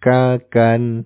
kakan